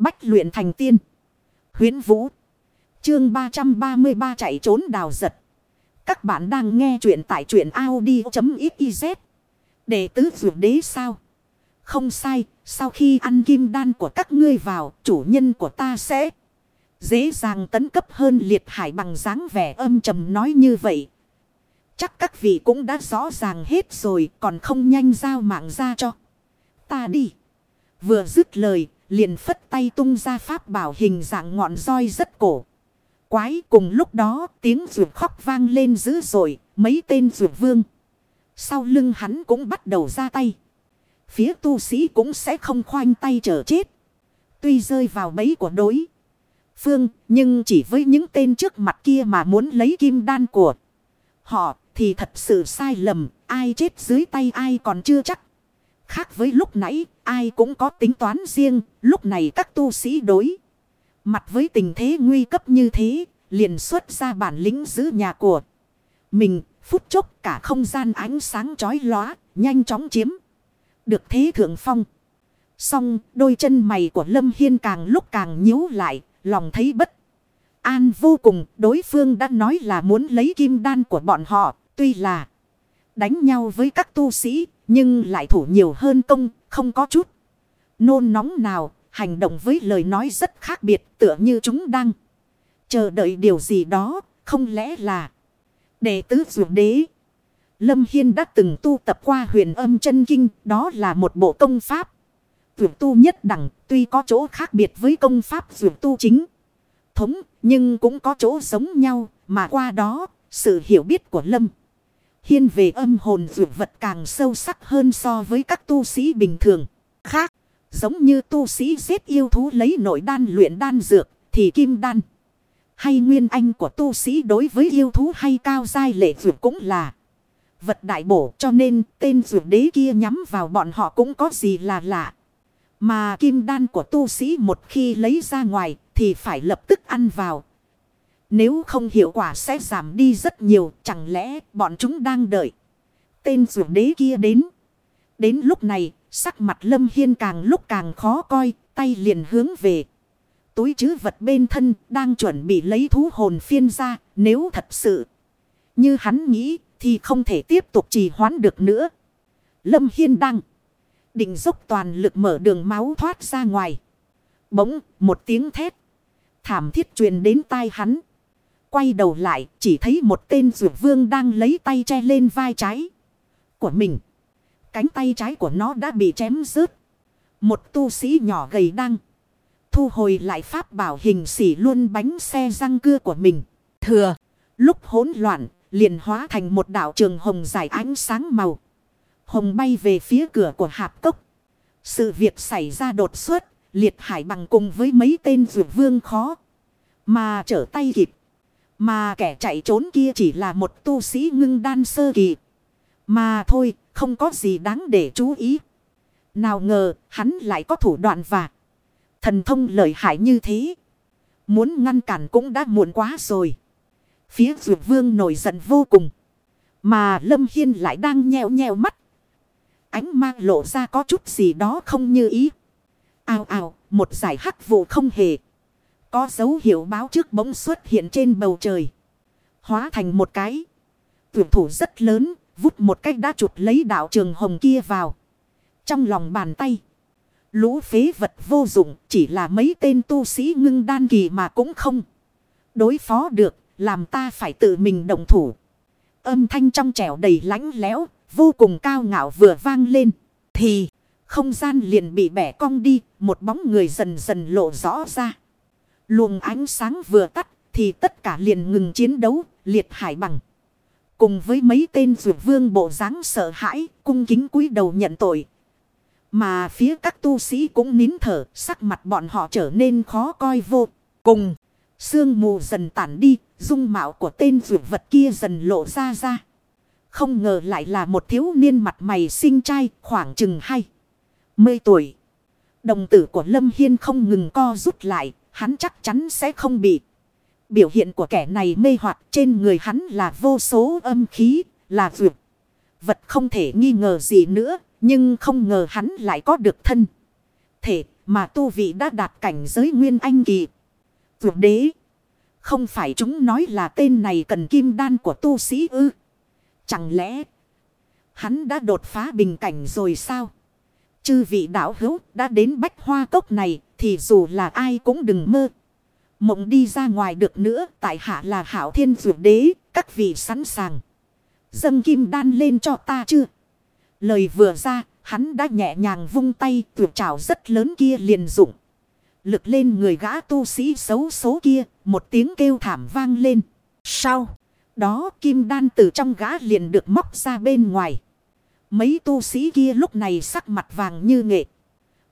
Bách luyện thành tiên. Huyến Vũ. Chương 333 chạy trốn đào giật. Các bạn đang nghe truyện tại truyện Audi.xyz. Đệ tứ vượt đế sao? Không sai, sau khi ăn kim đan của các ngươi vào, chủ nhân của ta sẽ dễ dàng tấn cấp hơn liệt hải bằng dáng vẻ âm trầm nói như vậy. Chắc các vị cũng đã rõ ràng hết rồi, còn không nhanh giao mạng ra cho. Ta đi. Vừa dứt lời, liền phất tay tung ra pháp bảo hình dạng ngọn roi rất cổ. Quái cùng lúc đó tiếng rượu khóc vang lên dữ dội, mấy tên rượu vương. Sau lưng hắn cũng bắt đầu ra tay. Phía tu sĩ cũng sẽ không khoanh tay chờ chết. Tuy rơi vào bẫy của đối. Phương, nhưng chỉ với những tên trước mặt kia mà muốn lấy kim đan của họ thì thật sự sai lầm. Ai chết dưới tay ai còn chưa chắc. Khác với lúc nãy, ai cũng có tính toán riêng, lúc này các tu sĩ đối. Mặt với tình thế nguy cấp như thế, liền xuất ra bản lĩnh giữ nhà của mình, phút chốc cả không gian ánh sáng chói lóa, nhanh chóng chiếm. Được thế thượng phong. Xong, đôi chân mày của Lâm Hiên càng lúc càng nhíu lại, lòng thấy bất. An vô cùng, đối phương đã nói là muốn lấy kim đan của bọn họ, tuy là đánh nhau với các tu sĩ, nhưng lại thủ nhiều hơn công, không có chút. Nôn nóng nào, hành động với lời nói rất khác biệt tựa như chúng đang chờ đợi điều gì đó, không lẽ là đệ tứ dụ đế. Lâm Hiên đã từng tu tập qua huyền âm chân kinh, đó là một bộ công pháp. Vượt tu nhất đẳng, tuy có chỗ khác biệt với công pháp vượt tu chính. Thống, nhưng cũng có chỗ giống nhau, mà qua đó, sự hiểu biết của Lâm. Hiên về âm hồn dược vật càng sâu sắc hơn so với các tu sĩ bình thường. Khác, giống như tu sĩ giết yêu thú lấy nội đan luyện đan dược, thì kim đan. Hay nguyên anh của tu sĩ đối với yêu thú hay cao giai lệ dược cũng là vật đại bổ cho nên tên dược đế kia nhắm vào bọn họ cũng có gì là lạ. Mà kim đan của tu sĩ một khi lấy ra ngoài thì phải lập tức ăn vào. Nếu không hiệu quả sẽ giảm đi rất nhiều, chẳng lẽ bọn chúng đang đợi. Tên rủ đế kia đến. Đến lúc này, sắc mặt Lâm Hiên càng lúc càng khó coi, tay liền hướng về. Túi chứ vật bên thân đang chuẩn bị lấy thú hồn phiên ra, nếu thật sự. Như hắn nghĩ thì không thể tiếp tục trì hoãn được nữa. Lâm Hiên đang định dốc toàn lực mở đường máu thoát ra ngoài. Bỗng một tiếng thét. Thảm thiết truyền đến tai hắn. Quay đầu lại chỉ thấy một tên rượu vương đang lấy tay che lên vai trái của mình. Cánh tay trái của nó đã bị chém rớt. Một tu sĩ nhỏ gầy đang thu hồi lại pháp bảo hình xỉ luôn bánh xe răng cưa của mình. Thừa, lúc hỗn loạn, liền hóa thành một đạo trường hồng dài ánh sáng màu. Hồng bay về phía cửa của hạp cốc. Sự việc xảy ra đột xuất, liệt hải bằng cùng với mấy tên rượu vương khó. Mà trở tay kịp. Mà kẻ chạy trốn kia chỉ là một tu sĩ ngưng đan sơ kỳ. Mà thôi, không có gì đáng để chú ý. Nào ngờ, hắn lại có thủ đoạn và thần thông lợi hại như thế. Muốn ngăn cản cũng đã muộn quá rồi. Phía dược vương nổi giận vô cùng. Mà Lâm Hiên lại đang nheo nheo mắt. Ánh mang lộ ra có chút gì đó không như ý. Ao ao, một giải hắc vụ không hề. Có dấu hiệu báo trước bỗng xuất hiện trên bầu trời. Hóa thành một cái. Tuyển thủ rất lớn, vút một cách đã chụp lấy đạo trường hồng kia vào. Trong lòng bàn tay. Lũ phế vật vô dụng chỉ là mấy tên tu sĩ ngưng đan kỳ mà cũng không. Đối phó được, làm ta phải tự mình động thủ. Âm thanh trong trẻo đầy lánh lẽo, vô cùng cao ngạo vừa vang lên. Thì, không gian liền bị bẻ cong đi, một bóng người dần dần lộ rõ ra. Luồng ánh sáng vừa tắt thì tất cả liền ngừng chiến đấu, liệt hải bằng. Cùng với mấy tên rượu vương bộ dáng sợ hãi, cung kính cúi đầu nhận tội. Mà phía các tu sĩ cũng nín thở, sắc mặt bọn họ trở nên khó coi vô cùng. Sương mù dần tản đi, dung mạo của tên rượu vật kia dần lộ ra ra. Không ngờ lại là một thiếu niên mặt mày xinh trai khoảng chừng hai mươi tuổi. Đồng tử của Lâm Hiên không ngừng co rút lại, hắn chắc chắn sẽ không bị. Biểu hiện của kẻ này mê hoặc trên người hắn là vô số âm khí, là vượt. Vật không thể nghi ngờ gì nữa, nhưng không ngờ hắn lại có được thân. Thể mà tu vị đã đạt cảnh giới nguyên anh kỳ. Vượt đế. Không phải chúng nói là tên này cần kim đan của tu sĩ ư. Chẳng lẽ hắn đã đột phá bình cảnh rồi sao? Chư vị đạo hữu đã đến bách hoa cốc này thì dù là ai cũng đừng mơ. Mộng đi ra ngoài được nữa, tại hạ là hảo thiên dụ đế, các vị sẵn sàng. Dâng kim đan lên cho ta chưa? Lời vừa ra, hắn đã nhẹ nhàng vung tay tuyệt trào rất lớn kia liền dụng. Lực lên người gã tu sĩ xấu số kia, một tiếng kêu thảm vang lên. Sau đó, kim đan từ trong gã liền được móc ra bên ngoài. Mấy tu sĩ kia lúc này sắc mặt vàng như nghệ.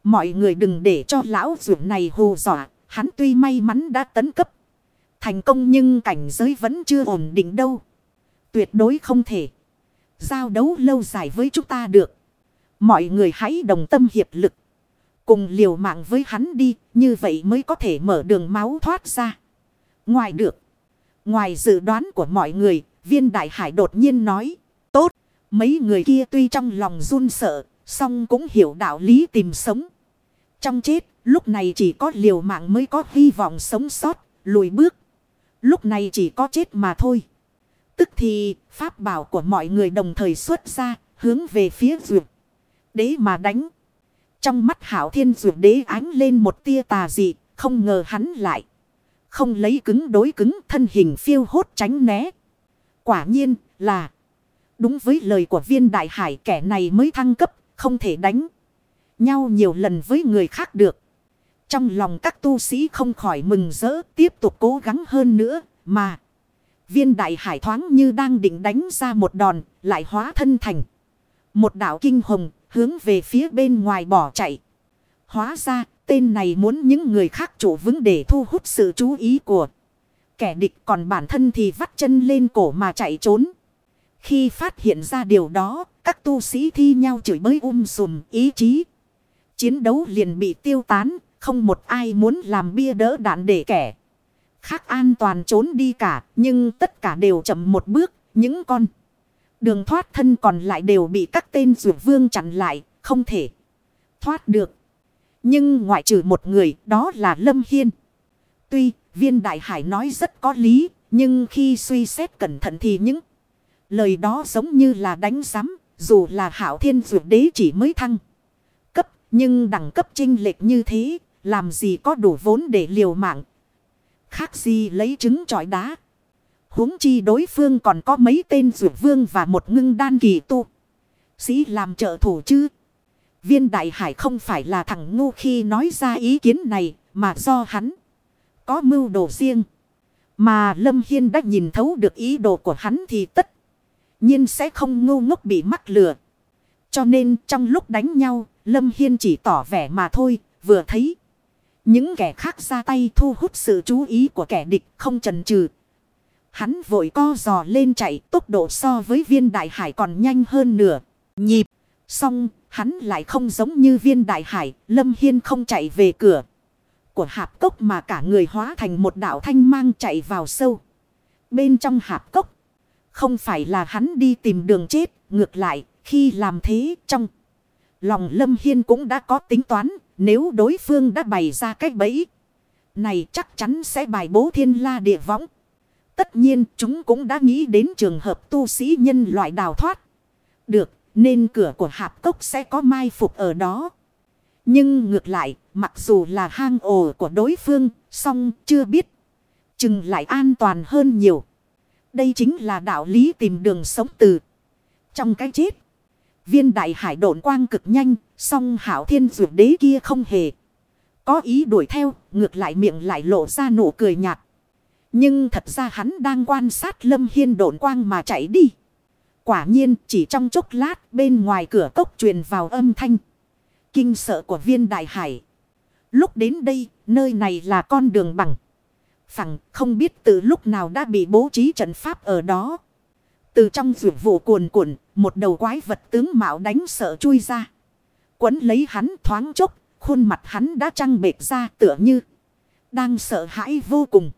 Mọi người đừng để cho lão dưỡng này hù dọa. Hắn tuy may mắn đã tấn cấp. Thành công nhưng cảnh giới vẫn chưa ổn định đâu. Tuyệt đối không thể. Giao đấu lâu dài với chúng ta được. Mọi người hãy đồng tâm hiệp lực. Cùng liều mạng với hắn đi. Như vậy mới có thể mở đường máu thoát ra. Ngoài được. Ngoài dự đoán của mọi người. Viên đại hải đột nhiên nói. Tốt. Mấy người kia tuy trong lòng run sợ, xong cũng hiểu đạo lý tìm sống. Trong chết, lúc này chỉ có liều mạng mới có hy vọng sống sót, lùi bước. Lúc này chỉ có chết mà thôi. Tức thì, pháp bảo của mọi người đồng thời xuất ra, hướng về phía duyệt. Đế mà đánh. Trong mắt hảo thiên duyệt đế ánh lên một tia tà dị, không ngờ hắn lại. Không lấy cứng đối cứng, thân hình phiêu hốt tránh né. Quả nhiên là... Đúng với lời của viên đại hải kẻ này mới thăng cấp, không thể đánh nhau nhiều lần với người khác được. Trong lòng các tu sĩ không khỏi mừng rỡ tiếp tục cố gắng hơn nữa mà. Viên đại hải thoáng như đang định đánh ra một đòn, lại hóa thân thành. Một đạo kinh hồng hướng về phía bên ngoài bỏ chạy. Hóa ra tên này muốn những người khác chủ vững để thu hút sự chú ý của kẻ địch còn bản thân thì vắt chân lên cổ mà chạy trốn. Khi phát hiện ra điều đó, các tu sĩ thi nhau chửi bới um sùm ý chí. Chiến đấu liền bị tiêu tán, không một ai muốn làm bia đỡ đạn để kẻ. Khác an toàn trốn đi cả, nhưng tất cả đều chậm một bước, những con. Đường thoát thân còn lại đều bị các tên rượu vương chặn lại, không thể thoát được. Nhưng ngoại trừ một người, đó là Lâm Hiên. Tuy viên đại hải nói rất có lý, nhưng khi suy xét cẩn thận thì những Lời đó giống như là đánh giám, dù là hảo thiên dụ đế chỉ mới thăng. Cấp, nhưng đẳng cấp trinh lệch như thế, làm gì có đủ vốn để liều mạng. Khác gì lấy trứng trọi đá. huống chi đối phương còn có mấy tên dụ vương và một ngưng đan kỳ tu. Sĩ làm trợ thủ chứ. Viên đại hải không phải là thằng ngu khi nói ra ý kiến này, mà do hắn có mưu đồ riêng. Mà Lâm Hiên đã nhìn thấu được ý đồ của hắn thì tất nhiên sẽ không ngu ngốc bị mắc lừa. Cho nên trong lúc đánh nhau, Lâm Hiên chỉ tỏ vẻ mà thôi, vừa thấy. Những kẻ khác ra tay thu hút sự chú ý của kẻ địch không chần chừ. Hắn vội co giò lên chạy tốc độ so với viên đại hải còn nhanh hơn nửa. Nhịp. Xong hắn lại không giống như viên đại hải. Lâm Hiên không chạy về cửa. Của hạp cốc mà cả người hóa thành một đạo thanh mang chạy vào sâu. Bên trong hạp cốc. Không phải là hắn đi tìm đường chết, ngược lại, khi làm thế trong lòng Lâm Hiên cũng đã có tính toán, nếu đối phương đã bày ra cách bẫy. Này chắc chắn sẽ bài bố thiên la địa võng. Tất nhiên chúng cũng đã nghĩ đến trường hợp tu sĩ nhân loại đào thoát. Được, nên cửa của hạp cốc sẽ có mai phục ở đó. Nhưng ngược lại, mặc dù là hang ổ của đối phương, song chưa biết. Chừng lại an toàn hơn nhiều. Đây chính là đạo lý tìm đường sống từ. Trong cái chết. Viên đại hải độn quang cực nhanh. Song hảo thiên dược đế kia không hề. Có ý đuổi theo. Ngược lại miệng lại lộ ra nụ cười nhạt. Nhưng thật ra hắn đang quan sát lâm hiên độn quang mà chạy đi. Quả nhiên, chỉ trong chốc lát, bên ngoài cửa cốc truyền vào âm thanh. Kinh sợ của viên đại hải. Lúc đến đây, nơi này là con đường bằng phẳng không biết từ lúc nào đã bị bố trí trận pháp ở đó. Từ trong rượu vụ cuồn cuộn, một đầu quái vật tướng mạo đánh sợ chui ra. Quấn lấy hắn thoáng chốc, khuôn mặt hắn đã trăng bệt ra tựa như đang sợ hãi vô cùng.